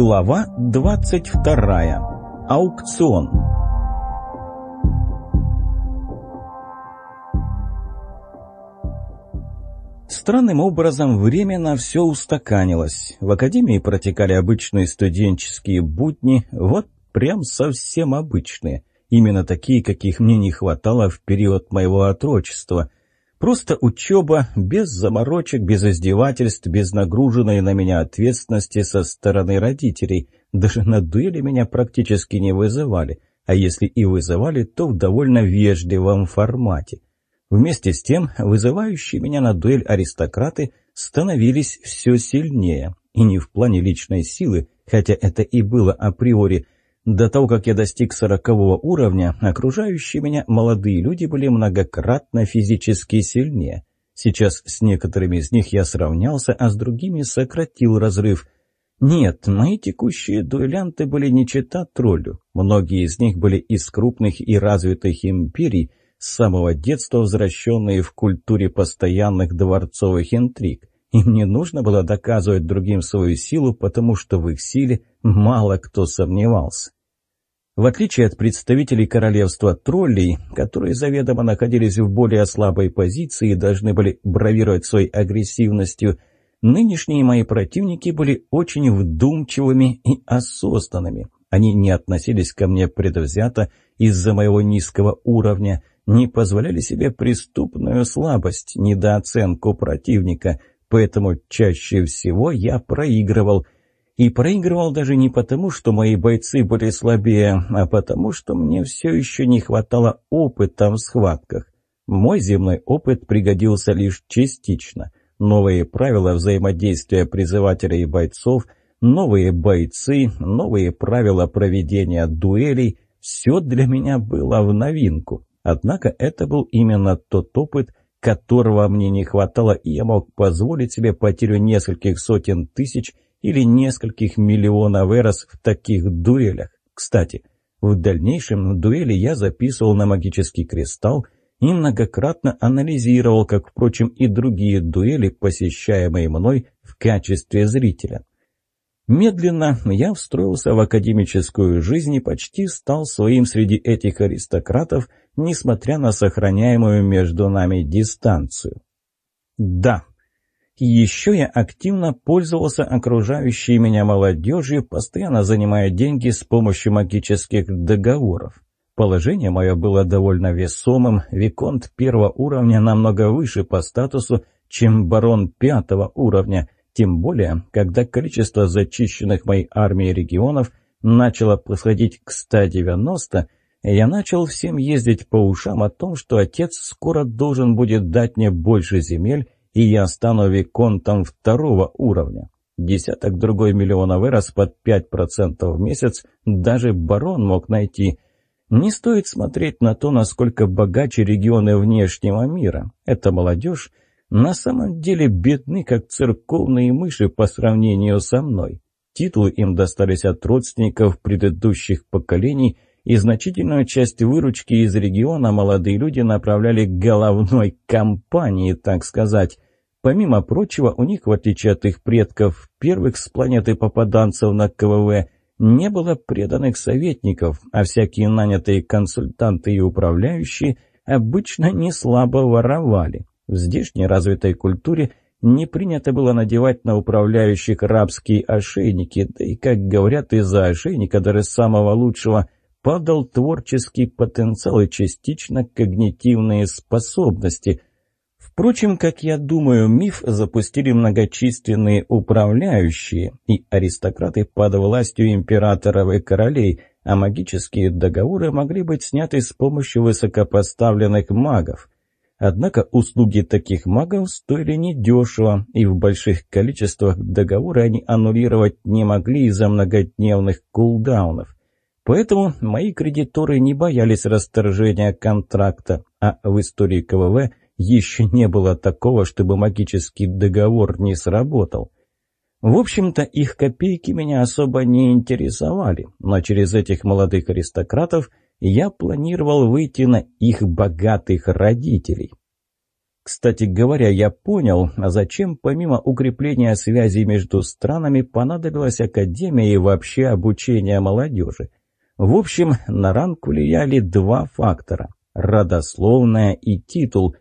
Глава 22. Аукцион. Странным образом временно все устаканилось. В академии протекали обычные студенческие будни, вот прям совсем обычные. Именно такие, каких мне не хватало в период моего отрочества. Просто учеба, без заморочек, без издевательств, без нагруженной на меня ответственности со стороны родителей. Даже на дуэли меня практически не вызывали, а если и вызывали, то в довольно вежливом формате. Вместе с тем, вызывающие меня на дуэль аристократы становились все сильнее, и не в плане личной силы, хотя это и было априори, до того, как я достиг сорокового уровня, окружающие меня молодые люди были многократно физически сильнее. Сейчас с некоторыми из них я сравнялся, а с другими сократил разрыв. Нет, мои текущие дуэлянты были не чета троллю. Многие из них были из крупных и развитых империй, с самого детства возвращенные в культуре постоянных дворцовых интриг. Им не нужно было доказывать другим свою силу, потому что в их силе мало кто сомневался. В отличие от представителей королевства троллей, которые заведомо находились в более слабой позиции и должны были бравировать своей агрессивностью, нынешние мои противники были очень вдумчивыми и осознанными. Они не относились ко мне предвзято из-за моего низкого уровня, не позволяли себе преступную слабость, недооценку противника, поэтому чаще всего я проигрывал – и проигрывал даже не потому, что мои бойцы были слабее, а потому, что мне все еще не хватало опыта в схватках. Мой земной опыт пригодился лишь частично. Новые правила взаимодействия призывателей и бойцов, новые бойцы, новые правила проведения дуэлей – все для меня было в новинку. Однако это был именно тот опыт, которого мне не хватало, и я мог позволить себе потерю нескольких сотен тысяч – или нескольких миллионов эрос в таких дуэлях. Кстати, в дальнейшем дуэли я записывал на магический кристалл и многократно анализировал, как, впрочем, и другие дуэли, посещаемые мной в качестве зрителя. Медленно я встроился в академическую жизнь и почти стал своим среди этих аристократов, несмотря на сохраняемую между нами дистанцию. Да, еще я активно пользовался окружающей меня молодежью, постоянно занимая деньги с помощью магических договоров. Положение мое было довольно весомым, Виконт первого уровня намного выше по статусу, чем барон пятого уровня, тем более, когда количество зачищенных моей армией регионов начало подходить к 190, я начал всем ездить по ушам о том, что отец скоро должен будет дать мне больше земель, и я стану виконтом второго уровня. Десяток другой миллионов эрос под 5% в месяц даже барон мог найти. Не стоит смотреть на то, насколько богаче регионы внешнего мира. Эта молодежь на самом деле бедны, как церковные мыши по сравнению со мной. Титулы им достались от родственников предыдущих поколений, и значительную часть выручки из региона молодые люди направляли головной компании, так сказать. Помимо прочего, у них, в отличие от их предков, первых с планеты попаданцев на КВВ, не было преданных советников, а всякие нанятые консультанты и управляющие обычно не слабо воровали. В здешней развитой культуре не принято было надевать на управляющих рабские ошейники, да и, как говорят, из-за ошейника даже самого лучшего падал творческий потенциал и частично когнитивные способности – Впрочем, как я думаю, миф запустили многочисленные управляющие и аристократы под властью императоров и королей, а магические договоры могли быть сняты с помощью высокопоставленных магов. Однако услуги таких магов стоили недешево, и в больших количествах договоры они аннулировать не могли из-за многодневных кулдаунов. Поэтому мои кредиторы не боялись расторжения контракта, а в истории КВВ – еще не было такого, чтобы магический договор не сработал. В общем-то, их копейки меня особо не интересовали, но через этих молодых аристократов я планировал выйти на их богатых родителей. Кстати говоря, я понял, зачем помимо укрепления связей между странами понадобилась академия и вообще обучение молодежи. В общем, на ранг влияли два фактора – родословная и титул.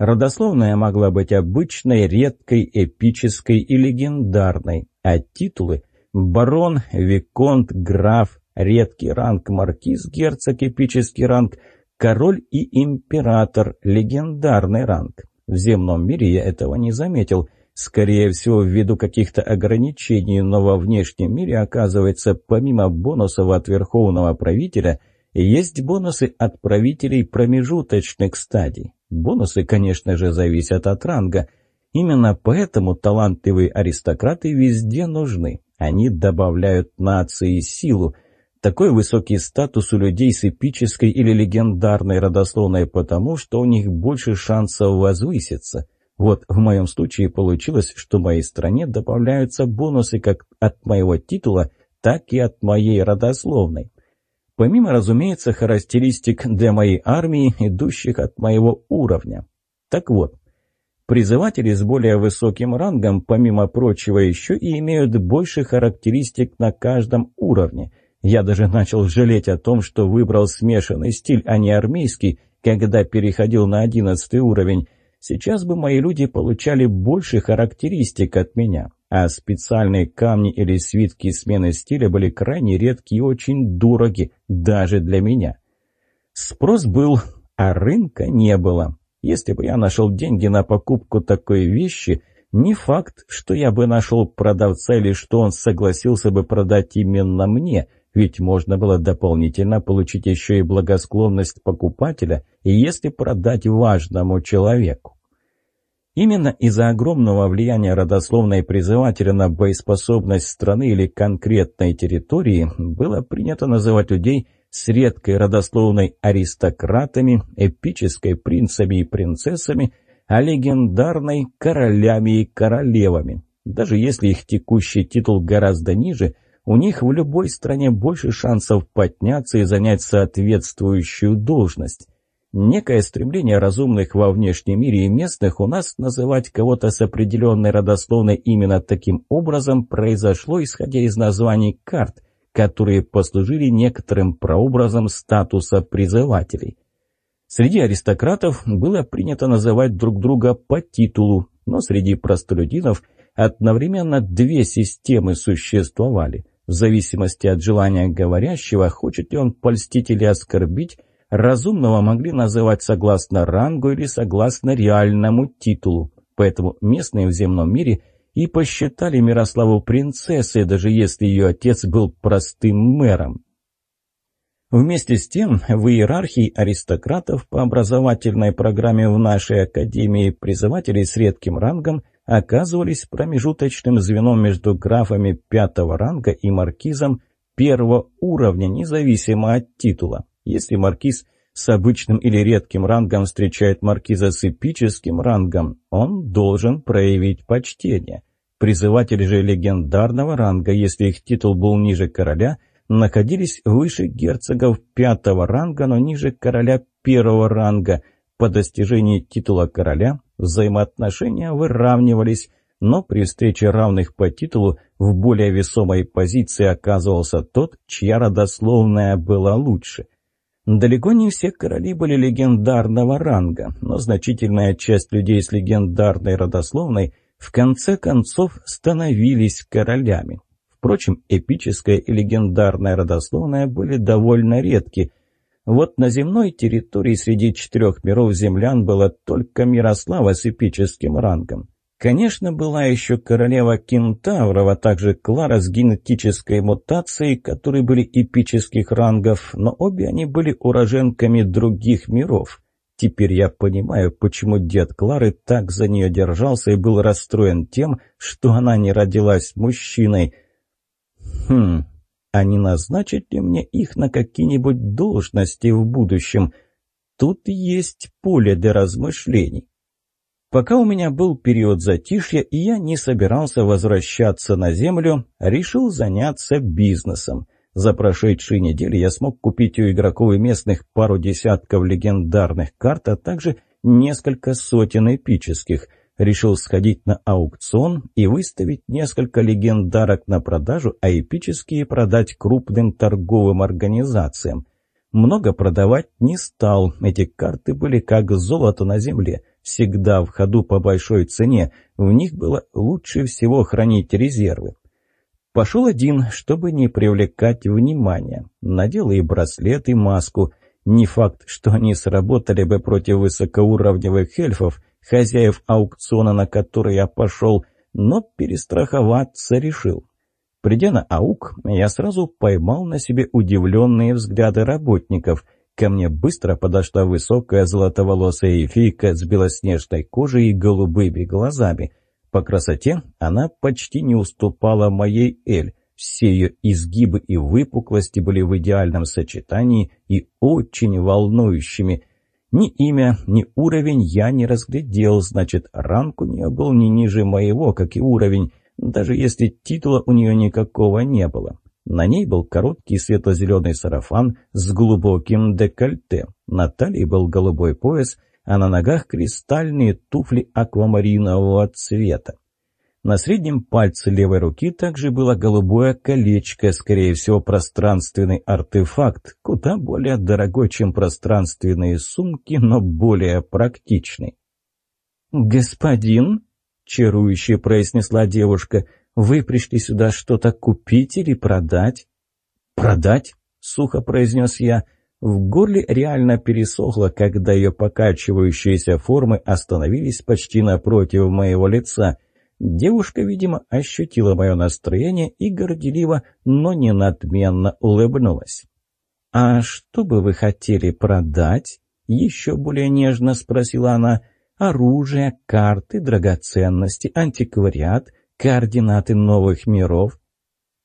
Родословная могла быть обычной, редкой, эпической и легендарной, а титулы – барон, виконт, граф, редкий ранг, маркиз, герцог, эпический ранг, король и император, легендарный ранг. В земном мире я этого не заметил – Скорее всего, ввиду каких-то ограничений, но во внешнем мире, оказывается, помимо бонусов от верховного правителя, есть бонусы от правителей промежуточных стадий. Бонусы, конечно же, зависят от ранга. Именно поэтому талантливые аристократы везде нужны. Они добавляют нации силу. Такой высокий статус у людей с эпической или легендарной родословной потому, что у них больше шансов возвыситься – вот в моем случае получилось, что моей стране добавляются бонусы как от моего титула, так и от моей родословной. Помимо, разумеется, характеристик для моей армии, идущих от моего уровня. Так вот, призыватели с более высоким рангом, помимо прочего, еще и имеют больше характеристик на каждом уровне. Я даже начал жалеть о том, что выбрал смешанный стиль, а не армейский, когда переходил на одиннадцатый уровень, Сейчас бы мои люди получали больше характеристик от меня, а специальные камни или свитки смены стиля были крайне редки и очень дороги, даже для меня. Спрос был, а рынка не было. Если бы я нашел деньги на покупку такой вещи, не факт, что я бы нашел продавца или что он согласился бы продать именно мне, ведь можно было дополнительно получить еще и благосклонность покупателя, если продать важному человеку. Именно из-за огромного влияния родословной призывателя на боеспособность страны или конкретной территории было принято называть людей с редкой родословной аристократами, эпической принцами и принцессами, а легендарной королями и королевами. Даже если их текущий титул гораздо ниже, у них в любой стране больше шансов подняться и занять соответствующую должность. Некое стремление разумных во внешнем мире и местных у нас называть кого-то с определенной родословной именно таким образом произошло, исходя из названий карт, которые послужили некоторым прообразом статуса призывателей. Среди аристократов было принято называть друг друга по титулу, но среди простолюдинов одновременно две системы существовали. В зависимости от желания говорящего, хочет ли он польстить или оскорбить, разумного могли называть согласно рангу или согласно реальному титулу. Поэтому местные в земном мире и посчитали Мирославу принцессой, даже если ее отец был простым мэром. Вместе с тем, в иерархии аристократов по образовательной программе в нашей академии призыватели с редким рангом оказывались промежуточным звеном между графами пятого ранга и маркизом первого уровня, независимо от титула. Если маркиз с обычным или редким рангом встречает маркиза с эпическим рангом, он должен проявить почтение. Призыватели же легендарного ранга, если их титул был ниже короля, находились выше герцогов пятого ранга, но ниже короля первого ранга. По достижении титула короля взаимоотношения выравнивались, но при встрече равных по титулу в более весомой позиции оказывался тот, чья родословная была лучше – Далеко не все короли были легендарного ранга, но значительная часть людей с легендарной родословной в конце концов становились королями. Впрочем, эпическая и легендарная родословная были довольно редки. Вот на земной территории среди четырех миров землян было только Мирослава с эпическим рангом. Конечно, была еще королева кентавров, а также Клара с генетической мутацией, которые были эпических рангов, но обе они были уроженками других миров. Теперь я понимаю, почему дед Клары так за нее держался и был расстроен тем, что она не родилась мужчиной. Хм, а не назначить ли мне их на какие-нибудь должности в будущем? Тут есть поле для размышлений. Пока у меня был период затишья, и я не собирался возвращаться на землю, решил заняться бизнесом. За прошедшие недели я смог купить у игроков и местных пару десятков легендарных карт, а также несколько сотен эпических. Решил сходить на аукцион и выставить несколько легендарок на продажу, а эпические продать крупным торговым организациям. Много продавать не стал, эти карты были как золото на земле, всегда в ходу по большой цене, в них было лучше всего хранить резервы. Пошел один, чтобы не привлекать внимания. Надел и браслет, и маску. Не факт, что они сработали бы против высокоуровневых эльфов, хозяев аукциона, на который я пошел, но перестраховаться решил. Придя на аук, я сразу поймал на себе удивленные взгляды работников. Ко мне быстро подошла высокая золотоволосая эфийка с белоснежной кожей и голубыми глазами. По красоте она почти не уступала моей Эль. Все ее изгибы и выпуклости были в идеальном сочетании и очень волнующими. Ни имя, ни уровень я не разглядел, значит, ранг у нее был не ниже моего, как и уровень даже если титула у нее никакого не было. На ней был короткий светло-зеленый сарафан с глубоким декольте, на талии был голубой пояс, а на ногах кристальные туфли аквамаринового цвета. На среднем пальце левой руки также было голубое колечко, скорее всего, пространственный артефакт, куда более дорогой, чем пространственные сумки, но более практичный. «Господин?» чарующе произнесла девушка. «Вы пришли сюда что-то купить или продать?» «Продать?» — сухо произнес я. В горле реально пересохло, когда ее покачивающиеся формы остановились почти напротив моего лица. Девушка, видимо, ощутила мое настроение и горделиво, но не надменно улыбнулась. «А что бы вы хотели продать?» — еще более нежно спросила она оружие, карты, драгоценности, антиквариат, координаты новых миров.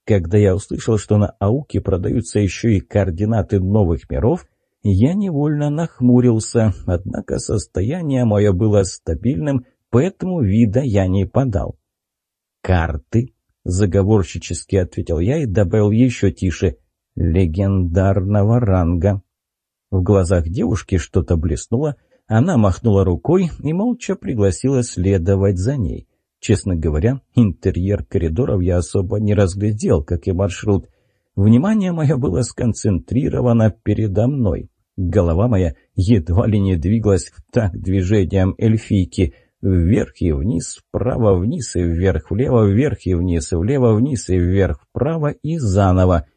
Когда я услышал, что на Ауке продаются еще и координаты новых миров, я невольно нахмурился, однако состояние мое было стабильным, поэтому вида я не подал. «Карты?» — заговорщически ответил я и добавил еще тише. «Легендарного ранга». В глазах девушки что-то блеснуло, она махнула рукой и молча пригласила следовать за ней. Честно говоря, интерьер коридоров я особо не разглядел, как и маршрут. Внимание мое было сконцентрировано передо мной. Голова моя едва ли не двигалась в такт движением эльфийки. Вверх и вниз, вправо-вниз и вверх-влево, вверх и вниз, влево-вниз и вверх-вправо и заново.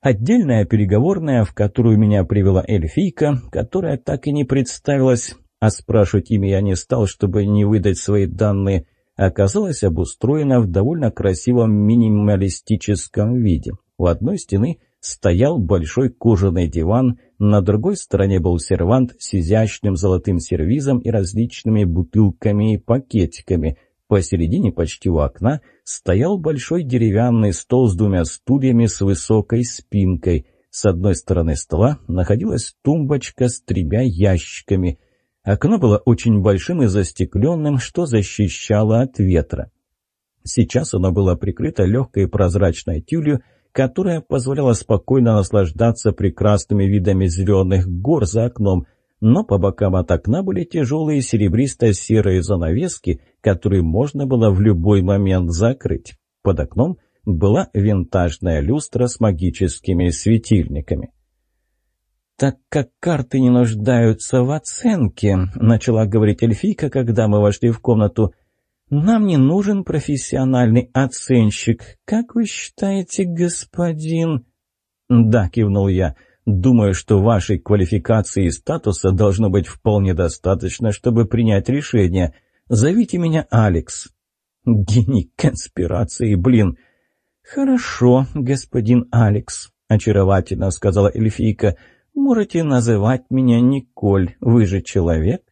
Отдельная переговорная, в которую меня привела эльфийка, которая так и не представилась, а спрашивать имя я не стал, чтобы не выдать свои данные, оказалась обустроена в довольно красивом минималистическом виде. У одной стены стоял большой кожаный диван, на другой стороне был сервант с изящным золотым сервизом и различными бутылками и пакетиками. Посередине, почти у окна, стоял большой деревянный стол с двумя стульями с высокой спинкой. С одной стороны стола находилась тумбочка с тремя ящиками. Окно было очень большим и застекленным, что защищало от ветра. Сейчас оно было прикрыто легкой прозрачной тюлью, которая позволяла спокойно наслаждаться прекрасными видами зеленых гор за окном – но по бокам от окна были тяжелые серебристо-серые занавески, которые можно было в любой момент закрыть. Под окном была винтажная люстра с магическими светильниками. «Так как карты не нуждаются в оценке», — начала говорить эльфийка, когда мы вошли в комнату, — «нам не нужен профессиональный оценщик. Как вы считаете, господин...» «Да», — кивнул я, — Думаю, что вашей квалификации и статуса должно быть вполне достаточно, чтобы принять решение. Зовите меня Алекс. Гений конспирации, блин. Хорошо, господин Алекс, очаровательно сказала эльфийка. Можете называть меня Николь. Вы же человек?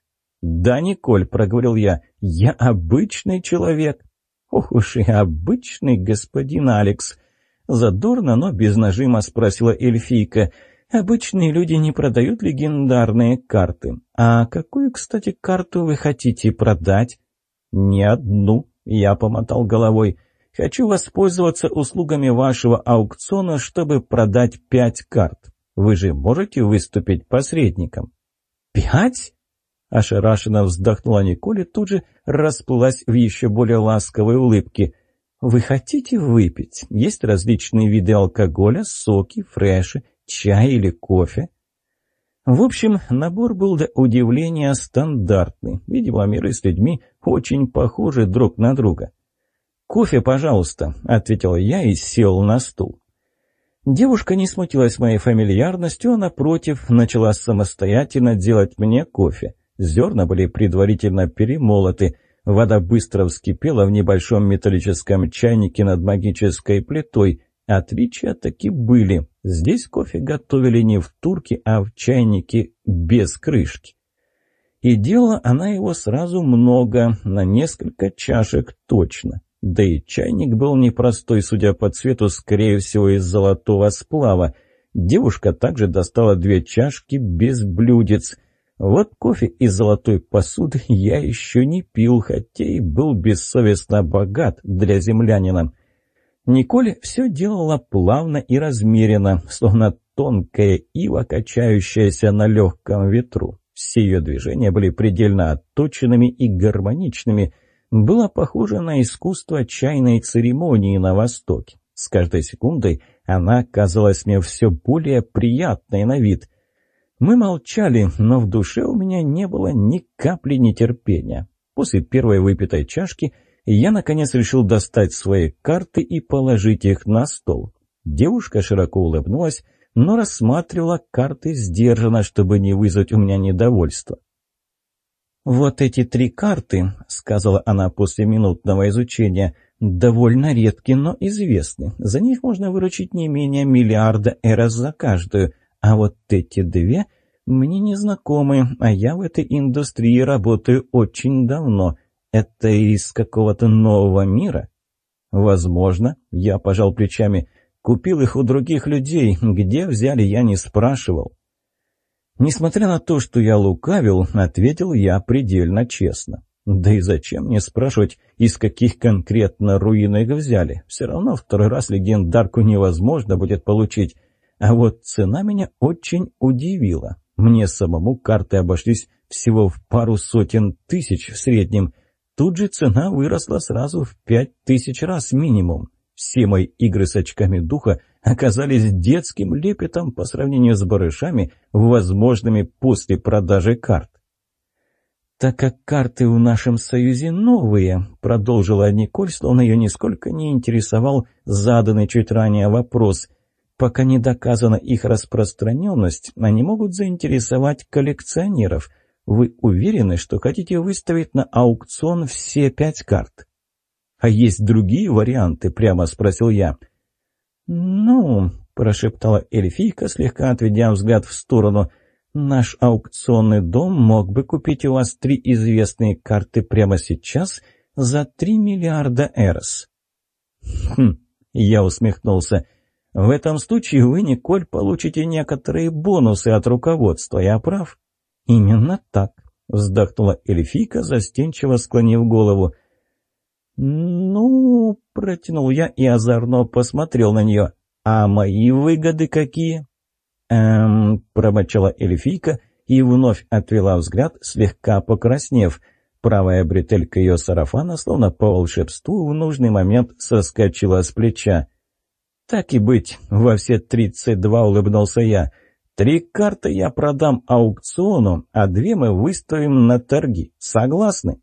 Да, Николь, проговорил я. Я обычный человек. Ох уж и обычный господин Алекс. Задорно, но без нажима спросила эльфийка. Обычные люди не продают легендарные карты. А какую, кстати, карту вы хотите продать? Ни одну, я помотал головой. Хочу воспользоваться услугами вашего аукциона, чтобы продать пять карт. Вы же можете выступить посредником? Пять? Ошарашенно вздохнула Николь и тут же расплылась в еще более ласковой улыбке. «Вы хотите выпить? Есть различные виды алкоголя, соки, фреши, чай или кофе?» В общем, набор был до удивления стандартный. Видимо, миры с людьми очень похожи друг на друга. «Кофе, пожалуйста», — ответил я и сел на стул. Девушка не смутилась моей фамильярностью, а напротив, начала самостоятельно делать мне кофе. Зерна были предварительно перемолоты, вода быстро вскипела в небольшом металлическом чайнике над магической плитой. Отличия таки были. Здесь кофе готовили не в турке, а в чайнике без крышки. И делала она его сразу много, на несколько чашек точно. Да и чайник был непростой, судя по цвету, скорее всего, из золотого сплава. Девушка также достала две чашки без блюдец. Вот кофе из золотой посуды я еще не пил, хотя и был бессовестно богат для землянина. Николь все делала плавно и размеренно, словно тонкая ива, качающаяся на легком ветру. Все ее движения были предельно отточенными и гармоничными. Было похоже на искусство чайной церемонии на Востоке. С каждой секундой она казалась мне все более приятной на вид. Мы молчали, но в душе у меня не было ни капли нетерпения. После первой выпитой чашки я, наконец, решил достать свои карты и положить их на стол. Девушка широко улыбнулась, но рассматривала карты сдержанно, чтобы не вызвать у меня недовольства. «Вот эти три карты», — сказала она после минутного изучения, — «довольно редки, но известны. За них можно выручить не менее миллиарда эрос за каждую. А вот эти две мне не знакомы, а я в этой индустрии работаю очень давно. Это из какого-то нового мира?» «Возможно», — я пожал плечами, — Купил их у других людей. Где взяли, я не спрашивал. Несмотря на то, что я лукавил, ответил я предельно честно. Да и зачем мне спрашивать, из каких конкретно руин их взяли? Все равно второй раз легендарку невозможно будет получить. А вот цена меня очень удивила. Мне самому карты обошлись всего в пару сотен тысяч в среднем. Тут же цена выросла сразу в пять тысяч раз минимум. Все мои игры с очками духа оказались детским лепетом по сравнению с барышами, возможными после продажи карт. «Так как карты в нашем союзе новые», — продолжила Николь, словно ее нисколько не интересовал заданный чуть ранее вопрос. «Пока не доказана их распространенность, они могут заинтересовать коллекционеров. Вы уверены, что хотите выставить на аукцион все пять карт?» «А есть другие варианты?» — прямо спросил я. «Ну...» — прошептала эльфийка, слегка отведя взгляд в сторону. «Наш аукционный дом мог бы купить у вас три известные карты прямо сейчас за три миллиарда эрос». «Хм...» — я усмехнулся. «В этом случае вы, Николь, получите некоторые бонусы от руководства, я прав?» «Именно так», — вздохнула эльфийка, застенчиво склонив голову. «Ну...» — протянул я и озорно посмотрел на нее. «А мои выгоды какие?» «Эм...» — промочала эльфийка и вновь отвела взгляд, слегка покраснев. Правая бретелька ее сарафана, словно по волшебству, в нужный момент соскочила с плеча. «Так и быть, во все тридцать два улыбнулся я. Три карты я продам аукциону, а две мы выставим на торги. Согласны?»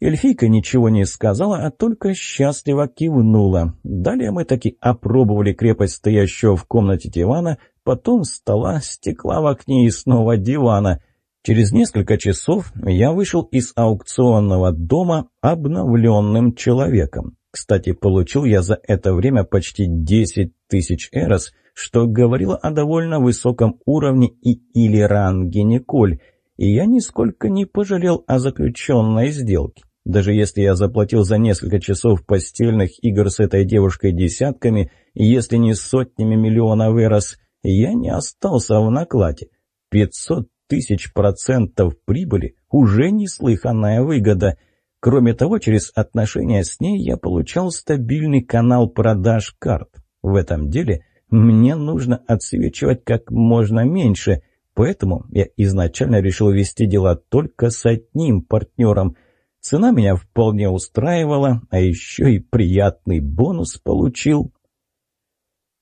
Эльфийка ничего не сказала, а только счастливо кивнула. Далее мы таки опробовали крепость стоящего в комнате дивана, потом стола, стекла в окне и снова дивана. Через несколько часов я вышел из аукционного дома обновленным человеком. Кстати, получил я за это время почти 10 тысяч эрос, что говорило о довольно высоком уровне и или ранге Николь, и я нисколько не пожалел о заключенной сделке. Даже если я заплатил за несколько часов постельных игр с этой девушкой десятками, если не сотнями миллионов эрос, я не остался в накладе. Пятьсот тысяч процентов прибыли – уже неслыханная выгода. Кроме того, через отношения с ней я получал стабильный канал продаж карт. В этом деле мне нужно отсвечивать как можно меньше – Поэтому я изначально решил вести дела только с одним партнером. Цена меня вполне устраивала, а еще и приятный бонус получил.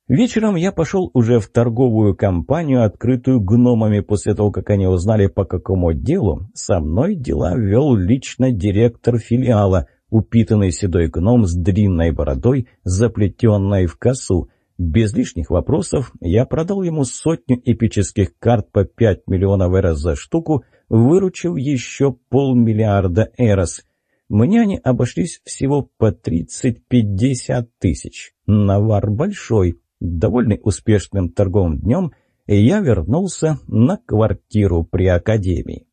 Вечером я пошел уже в торговую компанию, открытую гномами, после того, как они узнали, по какому делу. Со мной дела вел лично директор филиала, упитанный седой гном с длинной бородой, заплетенной в косу. Без лишних вопросов я продал ему сотню эпических карт по 5 миллионов эрос за штуку, выручив еще полмиллиарда эрос. Мне они обошлись всего по 30-50 тысяч. Навар большой. Довольный успешным торговым днем, я вернулся на квартиру при академии.